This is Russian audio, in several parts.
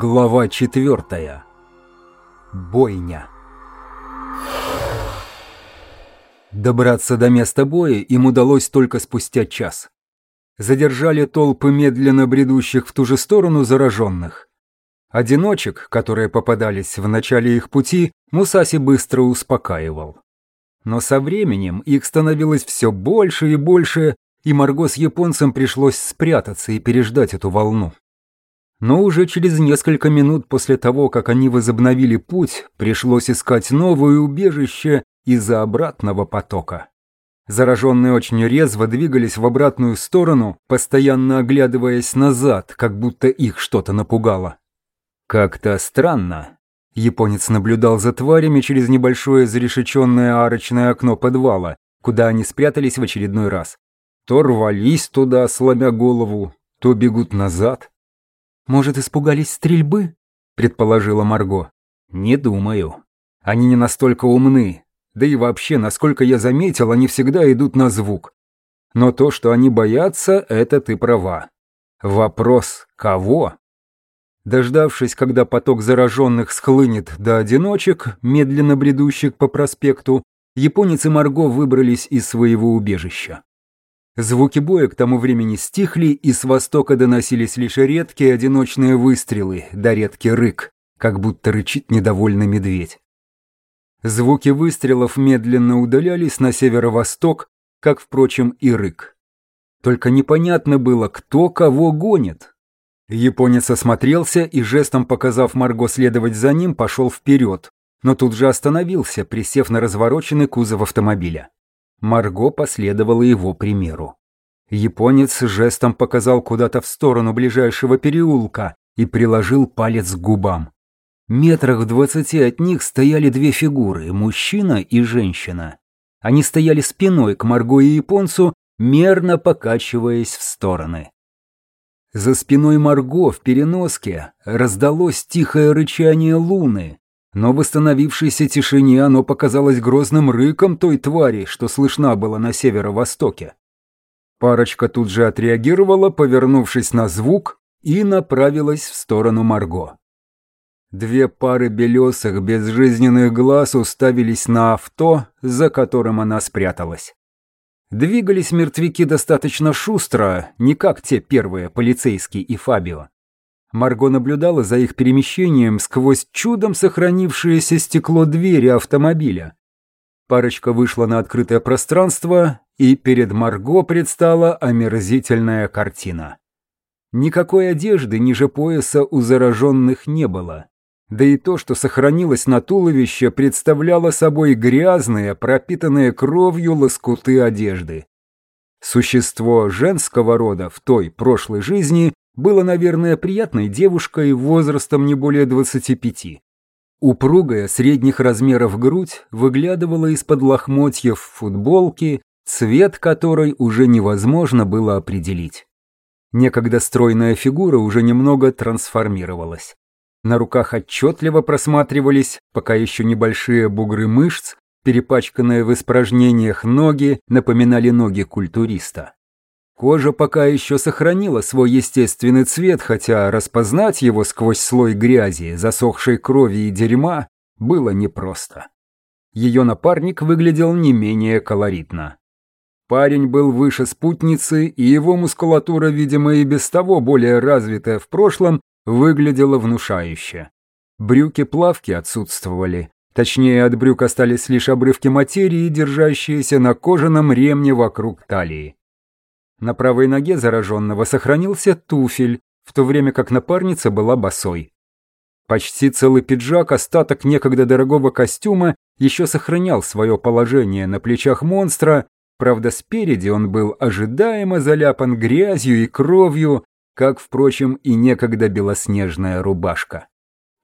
Глава четвертая. Бойня. Добраться до места боя им удалось только спустя час. Задержали толпы медленно бредущих в ту же сторону зараженных. Одиночек, которые попадались в начале их пути, Мусаси быстро успокаивал. Но со временем их становилось все больше и больше, и Марго с японцем пришлось спрятаться и переждать эту волну. Но уже через несколько минут после того, как они возобновили путь, пришлось искать новое убежище из-за обратного потока. Зараженные очень резво двигались в обратную сторону, постоянно оглядываясь назад, как будто их что-то напугало. Как-то странно. Японец наблюдал за тварями через небольшое зарешеченное арочное окно подвала, куда они спрятались в очередной раз. То рвались туда, сломя голову, то бегут назад. «Может, испугались стрельбы?» – предположила Марго. «Не думаю. Они не настолько умны. Да и вообще, насколько я заметил, они всегда идут на звук. Но то, что они боятся, это ты права. Вопрос – кого?» Дождавшись, когда поток зараженных схлынет до одиночек, медленно бредущих по проспекту, японец и Марго выбрались из своего убежища. Звуки боя к тому времени стихли, и с востока доносились лишь редкие одиночные выстрелы, да редкий рык, как будто рычит недовольный медведь. Звуки выстрелов медленно удалялись на северо-восток, как, впрочем, и рык. Только непонятно было, кто кого гонит. Японец осмотрелся и, жестом показав Марго следовать за ним, пошел вперед, но тут же остановился, присев на развороченный кузов автомобиля. Марго последовала его примеру. Японец жестом показал куда-то в сторону ближайшего переулка и приложил палец к губам. Метрах в двадцати от них стояли две фигуры – мужчина и женщина. Они стояли спиной к Марго и японцу, мерно покачиваясь в стороны. За спиной Марго в переноске раздалось тихое рычание луны, но в восстановившейся тишине оно показалось грозным рыком той твари, что слышна была на северо-востоке. Парочка тут же отреагировала, повернувшись на звук, и направилась в сторону Марго. Две пары белесых, безжизненных глаз уставились на авто, за которым она спряталась. Двигались мертвяки достаточно шустро, не как те первые, полицейский и Фабио. Марго наблюдала за их перемещением сквозь чудом сохранившееся стекло двери автомобиля. Парочка вышла на открытое пространство, и перед Марго предстала омерзительная картина. Никакой одежды ниже пояса у зараженных не было. Да и то, что сохранилось на туловище, представляло собой грязные, пропитанные кровью лоскуты одежды. Существо женского рода в той прошлой жизни было, наверное, приятной девушкой возрастом не более 25. Упругая средних размеров грудь выглядывала из-под лохмотьев футболки, цвет которой уже невозможно было определить. Некогда стройная фигура уже немного трансформировалась. На руках отчетливо просматривались, пока еще небольшие бугры мышц, перепачканные в испражнениях ноги, напоминали ноги культуриста. Кожа пока еще сохранила свой естественный цвет, хотя распознать его сквозь слой грязи, засохшей крови и дерьма было непросто. Ее напарник выглядел не менее колоритно. Парень был выше спутницы, и его мускулатура, видимо, и без того более развитая в прошлом, выглядела внушающе. Брюки-плавки отсутствовали. Точнее, от брюк остались лишь обрывки материи, держащиеся на кожаном ремне вокруг талии. На правой ноге зараженного сохранился туфель, в то время как напарница была босой. Почти целый пиджак, остаток некогда дорогого костюма, еще сохранял свое положение на плечах монстра, правда спереди он был ожидаемо заляпан грязью и кровью, как, впрочем, и некогда белоснежная рубашка.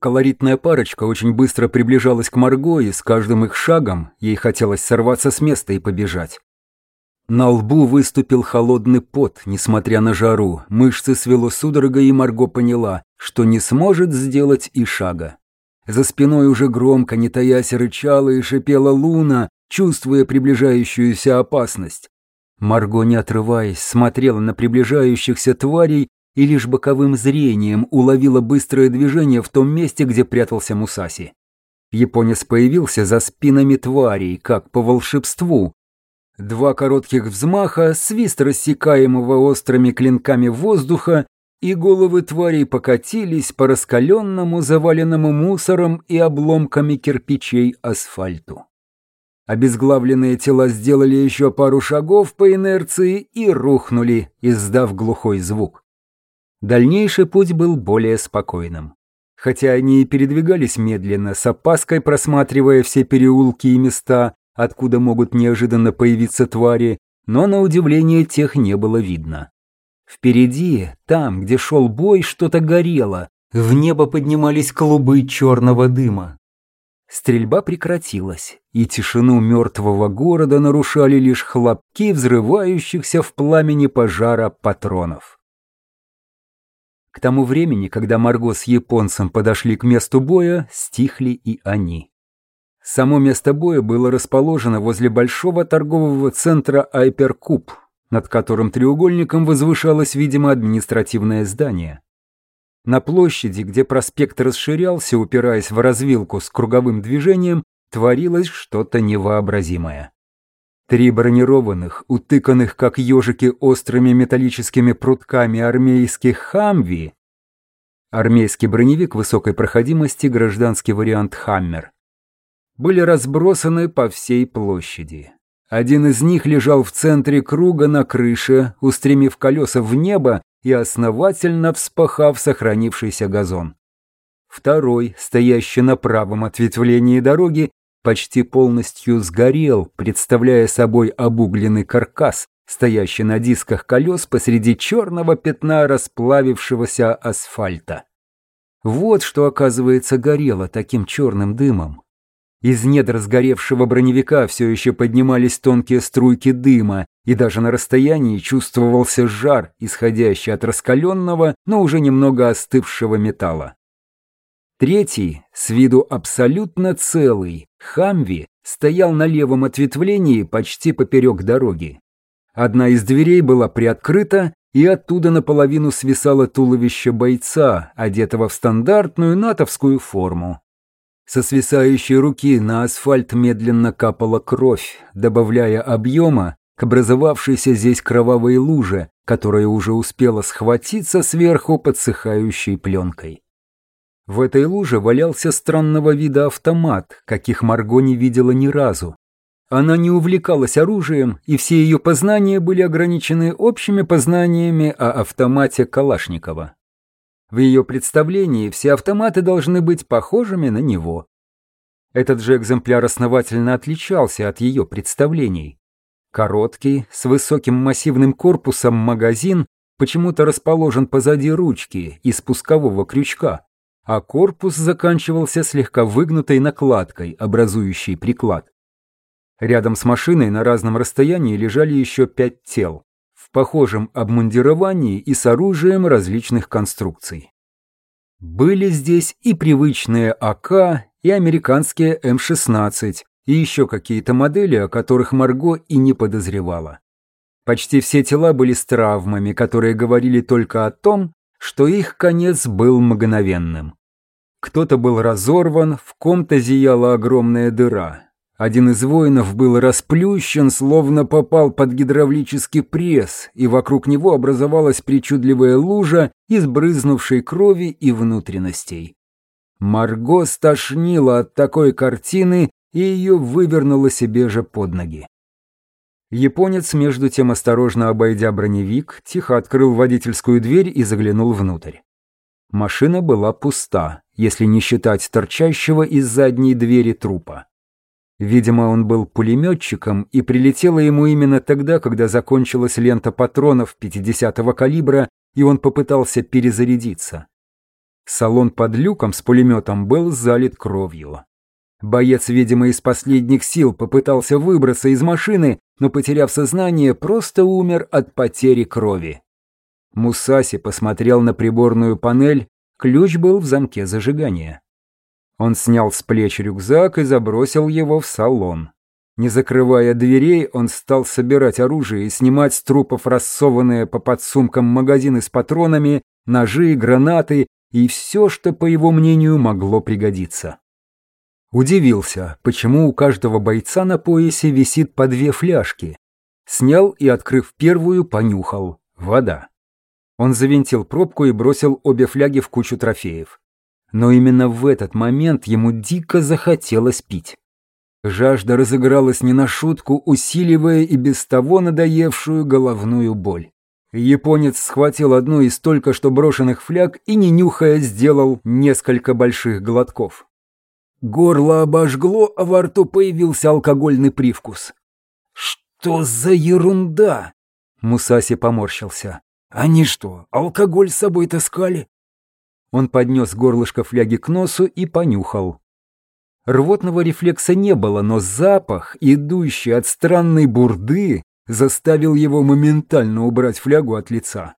Колоритная парочка очень быстро приближалась к Марго, и с каждым их шагом ей хотелось сорваться с места и побежать. На лбу выступил холодный пот, несмотря на жару. Мышцы свело судорогой, и Марго поняла, что не сможет сделать и шага. За спиной уже громко, не таясь, рычала и шипела луна, чувствуя приближающуюся опасность. Марго, не отрываясь, смотрела на приближающихся тварей и лишь боковым зрением уловила быстрое движение в том месте, где прятался Мусаси. Японец появился за спинами тварей, как по волшебству. Два коротких взмаха, свист рассекаемого острыми клинками воздуха, и головы тварей покатились по раскаленному, заваленному мусором и обломками кирпичей асфальту. Обезглавленные тела сделали еще пару шагов по инерции и рухнули, издав глухой звук. Дальнейший путь был более спокойным. Хотя они и передвигались медленно, с опаской просматривая все переулки и места, откуда могут неожиданно появиться твари, но на удивление тех не было видно. Впереди, там, где шел бой, что-то горело, в небо поднимались клубы черного дыма. Стрельба прекратилась, и тишину мертвого города нарушали лишь хлопки взрывающихся в пламени пожара патронов. К тому времени, когда Марго с японцем подошли к месту боя, стихли и они. Само место боя было расположено возле большого торгового центра Айперкуб, над которым треугольником возвышалось, видимо, административное здание. На площади, где проспект расширялся, упираясь в развилку с круговым движением, творилось что-то невообразимое. Три бронированных, утыканных как ежики острыми металлическими прутками армейских «Хамви» армейский броневик высокой проходимости, гражданский вариант «Хаммер», были разбросаны по всей площади. Один из них лежал в центре круга на крыше, устремив колеса в небо и основательно вспахав сохранившийся газон. Второй, стоящий на правом ответвлении дороги, почти полностью сгорел, представляя собой обугленный каркас, стоящий на дисках колес посреди черного пятна расплавившегося асфальта. Вот что, оказывается, горело таким черным дымом. Из недр сгоревшего броневика все еще поднимались тонкие струйки дыма, и даже на расстоянии чувствовался жар, исходящий от раскаленного, но уже немного остывшего металла. Третий, с виду абсолютно целый, Хамви, стоял на левом ответвлении почти поперек дороги. Одна из дверей была приоткрыта, и оттуда наполовину свисало туловище бойца, одетого в стандартную натовскую форму. Со свисающей руки на асфальт медленно капала кровь, добавляя объема к образовавшейся здесь кровавой луже, которая уже успела схватиться сверху подсыхающей пленкой. В этой луже валялся странного вида автомат, каких Марго не видела ни разу. Она не увлекалась оружием, и все ее познания были ограничены общими познаниями о автомате Калашникова. В ее представлении все автоматы должны быть похожими на него. Этот же экземпляр основательно отличался от ее представлений. Короткий, с высоким массивным корпусом магазин почему-то расположен позади ручки и спускового крючка а корпус заканчивался слегка выгнутой накладкой, образующей приклад. Рядом с машиной на разном расстоянии лежали еще пять тел, похожем обмундировании и с оружием различных конструкций. Были здесь и привычные АК, и американские М-16, и еще какие-то модели, о которых Марго и не подозревала. Почти все тела были с травмами, которые говорили только о том, что их конец был мгновенным. Кто-то был разорван, в ком-то зияла огромная дыра. Один из воинов был расплющен, словно попал под гидравлический пресс, и вокруг него образовалась причудливая лужа из брызнувшей крови и внутренностей. Марго стошнила от такой картины, и ее вывернуло себе же под ноги. Японец, между тем осторожно обойдя броневик, тихо открыл водительскую дверь и заглянул внутрь. Машина была пуста, если не считать торчащего из задней двери трупа. Видимо, он был пулеметчиком, и прилетело ему именно тогда, когда закончилась лента патронов 50-го калибра, и он попытался перезарядиться. Салон под люком с пулеметом был залит кровью. Боец, видимо, из последних сил попытался выбраться из машины, но, потеряв сознание, просто умер от потери крови. Мусаси посмотрел на приборную панель, ключ был в замке зажигания. Он снял с плеч рюкзак и забросил его в салон. Не закрывая дверей, он стал собирать оружие и снимать с трупов рассованные по подсумкам магазины с патронами, ножи, гранаты и все, что, по его мнению, могло пригодиться. Удивился, почему у каждого бойца на поясе висит по две фляжки. Снял и, открыв первую, понюхал. Вода. Он завинтил пробку и бросил обе фляги в кучу трофеев. Но именно в этот момент ему дико захотелось пить. Жажда разыгралась не на шутку, усиливая и без того надоевшую головную боль. Японец схватил одну из только что брошенных фляг и, не нюхая, сделал несколько больших глотков. Горло обожгло, а во рту появился алкогольный привкус. «Что за ерунда?» Мусаси поморщился. «Они что, алкоголь с собой таскали?» Он поднес горлышко фляги к носу и понюхал. Рвотного рефлекса не было, но запах, идущий от странной бурды, заставил его моментально убрать флягу от лица.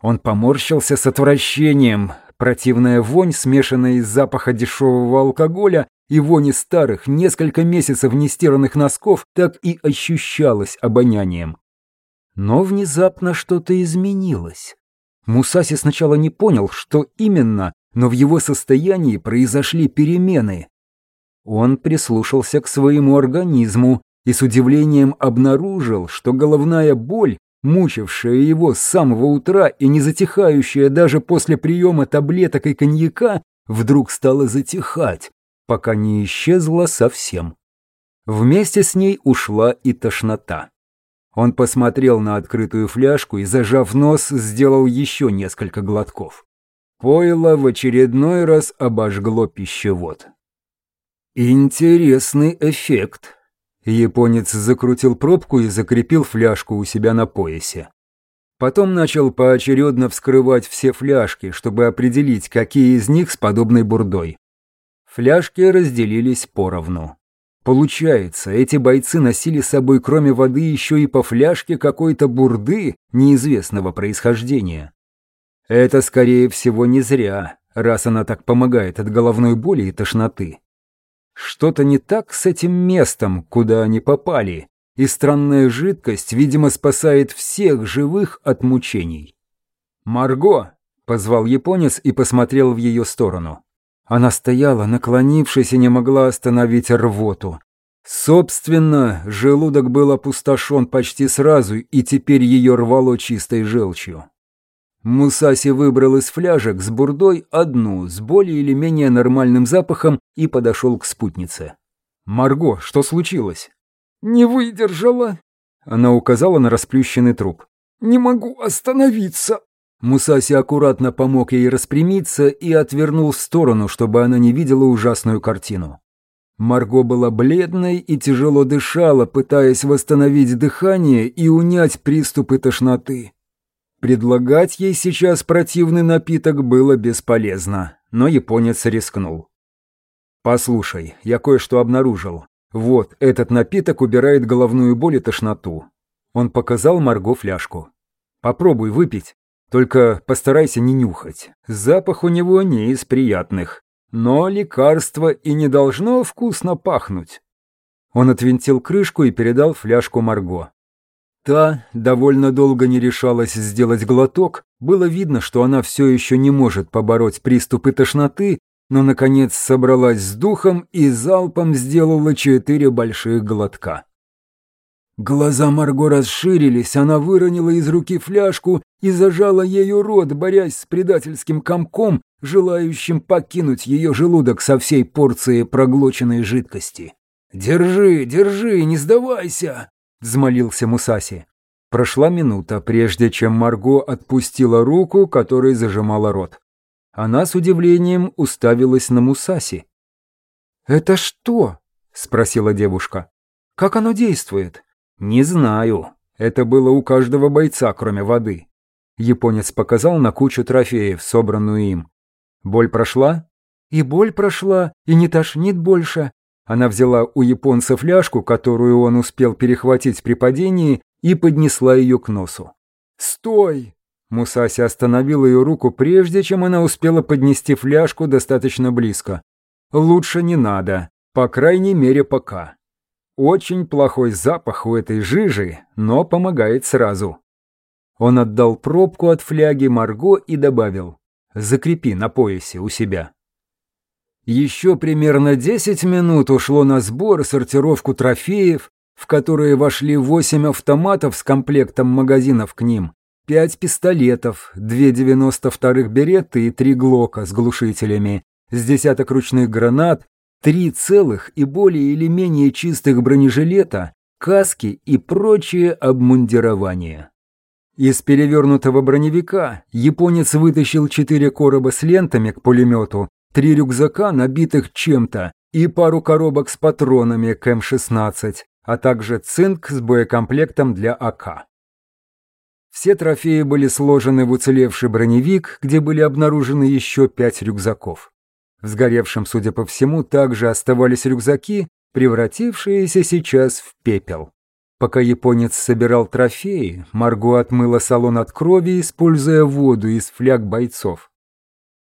Он поморщился с отвращением. Противная вонь, смешанная из запаха дешевого алкоголя и вони старых, несколько месяцев нестиранных носков, так и ощущалась обонянием. Но внезапно что-то изменилось. Мусаси сначала не понял, что именно, но в его состоянии произошли перемены. Он прислушался к своему организму и с удивлением обнаружил, что головная боль, мучившая его с самого утра и не затихающая даже после приема таблеток и коньяка, вдруг стала затихать, пока не исчезла совсем. Вместе с ней ушла и тошнота. Он посмотрел на открытую фляжку и, зажав нос, сделал еще несколько глотков. Пойло в очередной раз обожгло пищевод. Интересный эффект. Японец закрутил пробку и закрепил фляжку у себя на поясе. Потом начал поочередно вскрывать все фляжки, чтобы определить, какие из них с подобной бурдой. Фляжки разделились поровну. Получается, эти бойцы носили с собой кроме воды еще и по фляжке какой-то бурды неизвестного происхождения. Это, скорее всего, не зря, раз она так помогает от головной боли и тошноты. Что-то не так с этим местом, куда они попали, и странная жидкость, видимо, спасает всех живых от мучений. «Марго!» — позвал японец и посмотрел в ее сторону. Она стояла, наклонившись, и не могла остановить рвоту. Собственно, желудок был опустошен почти сразу, и теперь ее рвало чистой желчью. Мусаси выбрал из фляжек с бурдой одну, с более или менее нормальным запахом, и подошел к спутнице. «Марго, что случилось?» «Не выдержала», — она указала на расплющенный труп. «Не могу остановиться». Мусаси аккуратно помог ей распрямиться и отвернул в сторону, чтобы она не видела ужасную картину. Марго была бледной и тяжело дышала, пытаясь восстановить дыхание и унять приступы тошноты. Предлагать ей сейчас противный напиток было бесполезно, но японец рискнул. «Послушай, я кое-что обнаружил. Вот, этот напиток убирает головную боль и тошноту». Он показал Марго фляжку. «Попробуй выпить». Только постарайся не нюхать. Запах у него не из приятных. Но лекарство и не должно вкусно пахнуть. Он отвинтил крышку и передал фляжку Марго. Та довольно долго не решалась сделать глоток, было видно, что она все еще не может побороть приступы тошноты, но, наконец, собралась с духом и залпом сделала четыре больших глотка. Глаза Марго расширились, она выронила из руки фляжку и зажала ею рот, борясь с предательским комком, желающим покинуть ее желудок со всей порцией проглоченной жидкости. «Держи, держи, не сдавайся!» — взмолился Мусаси. Прошла минута, прежде чем Марго отпустила руку, которой зажимала рот. Она с удивлением уставилась на Мусаси. «Это что?» — спросила девушка. «Как оно действует?» «Не знаю. Это было у каждого бойца, кроме воды». Японец показал на кучу трофеев, собранную им. «Боль прошла?» «И боль прошла, и не тошнит больше». Она взяла у японца фляжку, которую он успел перехватить при падении, и поднесла ее к носу. «Стой!» Мусаси остановил ее руку, прежде чем она успела поднести фляжку достаточно близко. «Лучше не надо, по крайней мере, пока». Очень плохой запах у этой жижи, но помогает сразу. Он отдал пробку от фляги Марго и добавил «Закрепи на поясе у себя». Еще примерно 10 минут ушло на сбор сортировку трофеев, в которые вошли 8 автоматов с комплектом магазинов к ним, 5 пистолетов, 2 92-х береты и 3 глока с глушителями, с десяток ручных гранат, три целых и более или менее чистых бронежилета, каски и прочее обмундирование. Из перевернутого броневика японец вытащил четыре короба с лентами к пулемету, три рюкзака, набитых чем-то, и пару коробок с патронами к М-16, а также цинк с боекомплектом для АК. Все трофеи были сложены в уцелевший броневик, где были обнаружены еще пять рюкзаков. В сгоревшем, судя по всему, также оставались рюкзаки, превратившиеся сейчас в пепел. Пока японец собирал трофеи, Марго отмыла салон от крови, используя воду из фляг бойцов.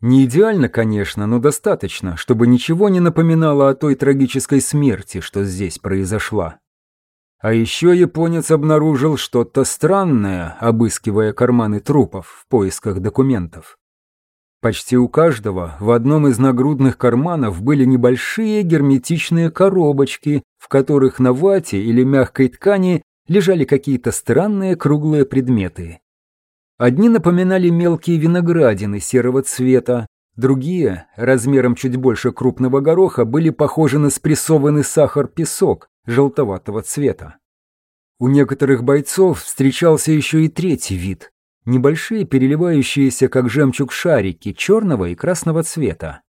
Не идеально, конечно, но достаточно, чтобы ничего не напоминало о той трагической смерти, что здесь произошла. А еще японец обнаружил что-то странное, обыскивая карманы трупов в поисках документов. Почти у каждого в одном из нагрудных карманов были небольшие герметичные коробочки, в которых на вате или мягкой ткани лежали какие-то странные круглые предметы. Одни напоминали мелкие виноградины серого цвета, другие, размером чуть больше крупного гороха, были похожи на спрессованный сахар-песок желтоватого цвета. У некоторых бойцов встречался еще и третий вид небольшие переливающиеся, как жемчуг, шарики черного и красного цвета.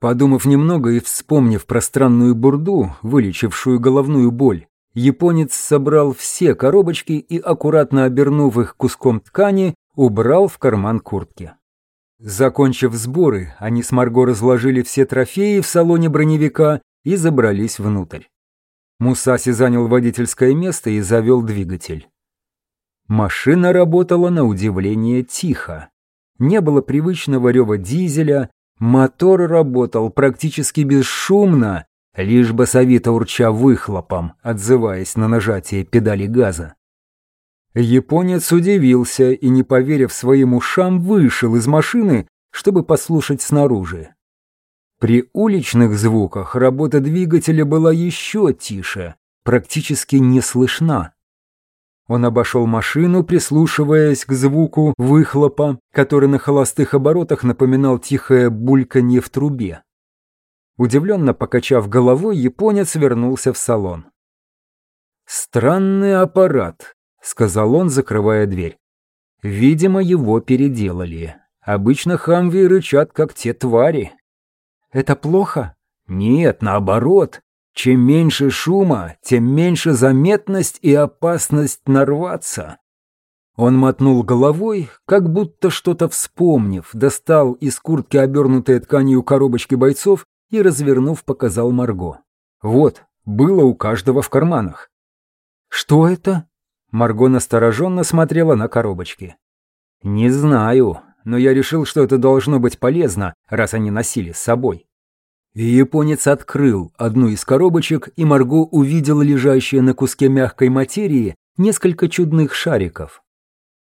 Подумав немного и вспомнив про странную бурду, вылечившую головную боль, японец собрал все коробочки и, аккуратно обернув их куском ткани, убрал в карман куртки. Закончив сборы, они с Марго разложили все трофеи в салоне броневика и забрались внутрь. Мусаси занял водительское место и завел двигатель. Машина работала на удивление тихо. Не было привычного рева дизеля, мотор работал практически бесшумно, лишь басовито урча выхлопом, отзываясь на нажатие педали газа. Японец удивился и, не поверив своим ушам, вышел из машины, чтобы послушать снаружи. При уличных звуках работа двигателя была еще тише, практически не слышна. Он обошел машину, прислушиваясь к звуку выхлопа, который на холостых оборотах напоминал тихое бульканье в трубе. Удивленно покачав головой, японец вернулся в салон. «Странный аппарат», — сказал он, закрывая дверь. «Видимо, его переделали. Обычно хамви рычат, как те твари». «Это плохо?» «Нет, наоборот. Чем меньше шума, тем меньше заметность и опасность нарваться. Он мотнул головой, как будто что-то вспомнив, достал из куртки обернутые тканью коробочки бойцов и, развернув, показал Марго. Вот, было у каждого в карманах. «Что это?» Марго настороженно смотрела на коробочки. «Не знаю, но я решил, что это должно быть полезно, раз они носили с собой». Японец открыл одну из коробочек, и Марго увидела лежащее на куске мягкой материи несколько чудных шариков.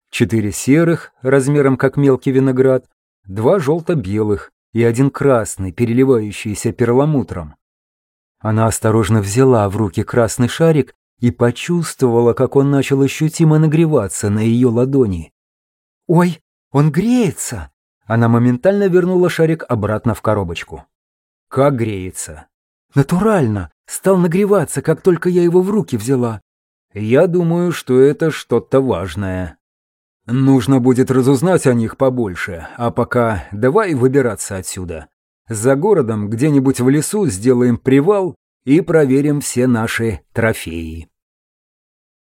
Четыре серых, размером как мелкий виноград, два желто-белых и один красный, переливающийся перламутром. Она осторожно взяла в руки красный шарик и почувствовала, как он начал ощутимо нагреваться на ее ладони. «Ой, он греется!» Она моментально вернула шарик обратно в коробочку. Как греется? Натурально. Стал нагреваться, как только я его в руки взяла. Я думаю, что это что-то важное. Нужно будет разузнать о них побольше, а пока давай выбираться отсюда. За городом где-нибудь в лесу сделаем привал и проверим все наши трофеи.